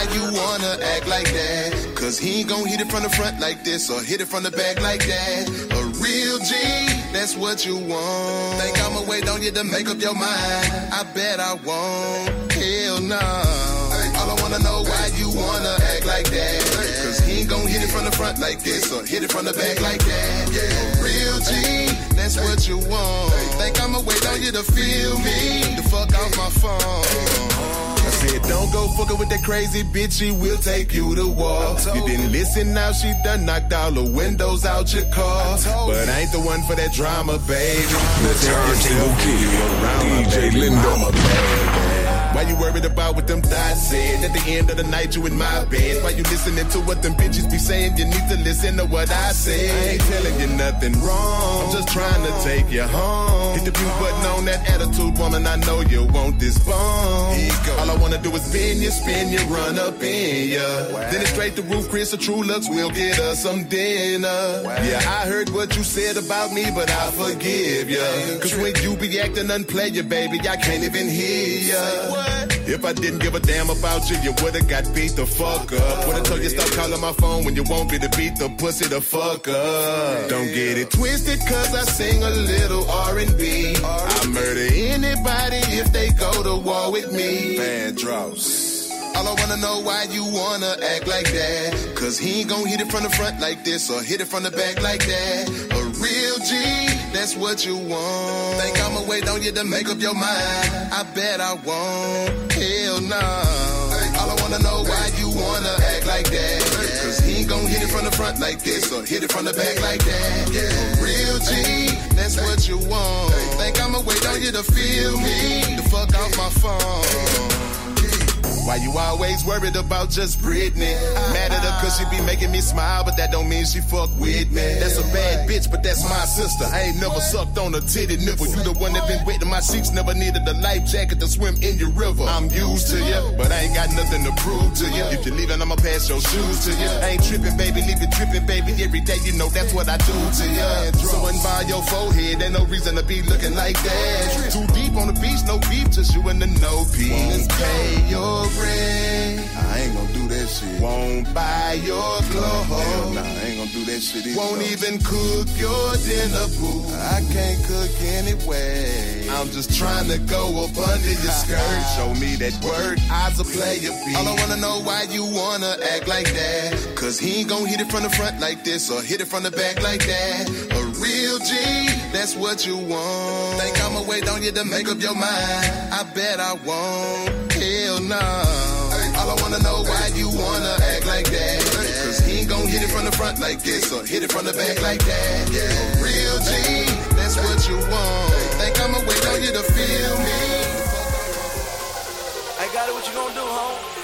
why you wanna act like that. Cause he ain't gon' hit it from the front like this or hit it from the back like that. A real G, that's what you want. Think I'ma wait on you to make up your mind? I bet I won't. Hell no. All I wanna know why you wanna act like that. Cause he ain't gon' hit it from the front like this or hit it from the back like that. Yeah, real G, that's what you want. Think I'ma wait on you to feel me? The fuck off my phone. I said, don't go fucking with that crazy bitch, she will take you to war. You didn't listen, now she done knocked all the windows out your car. But I ain't the one for that drama, baby. The Turntable Kid, DJ Lindo. Why you worried about what them thoughts said? At the end of the night, you in my bed. Why you listening to what them bitches be saying? You need to listen to what I say. I ain't telling you nothing wrong. I'm just trying to take you home. Hit the view button on that attitude, woman. I know you want this bone. All I wanna do is spin you, spin you, run up in ya. Then it's straight to roof, Chris, or True Looks. We'll get us some dinner. Yeah, I heard what you said about me, but I forgive ya. Cause when you be acting unplayer, baby, I can't even hear ya. If I didn't give a damn about you, you would've got beat the fuck up. Would've told you stop calling my phone when you want me to beat the pussy the fuck up. Don't get it twisted, cause I sing a little R&B. I murder anybody if they go to war with me. Bad draws. All I wanna know why you wanna act like that. Cause he ain't gon' hit it from the front like this or hit it from the back like that. A real G, that's what you want. Think I'ma wait on you to make up your mind? I bet I won't. Hell no. All I wanna know why you wanna act like that. Cause he ain't gon' hit it from the front like this or hit it from the back like that. Real G, that's what you want. Think I'ma wait on you to feel me? The fuck off my phone. Why you always worried about just Britney? Mad at her cause she be making me smile, but that don't mean she fuck with me. That's a bad bitch, but that's my sister. I ain't never sucked on a titty nipple. You the one that been wetting my sheets, never needed a life jacket to swim in your river. I'm used to you, but got nothing to prove to you. If you're leaving, I'ma pass your shoes to you. I ain't tripping, baby, leave it tripping, baby. Every day, you know that's what I do to you. So by your forehead, ain't no reason to be looking like that. Too deep on the beach, no beef, just you and the no peace. Pay your rent. I ain't gonna do that shit. Won't buy your clothes. Hell nah, I ain't gonna do that shit either. Won't even cook your dinner, boo. I can't cook anyway. I'm just trying to go up under your skirt. Show me that work. I's a player, B. All I wanna know why you wanna act like that. Cause he ain't gonna hit it from the front like this or hit it from the back like that. A real G, that's what you want. Think I'ma wait on you to make up your mind? I bet I won't. Hell no. All I wanna know why you wanna act like that. Cause he ain't gon' hit it from the front like this or hit it from the back like that. Yeah, real G, that's what you want. Think I'ma wait on you to feel me? I got it, what you gonna do, home?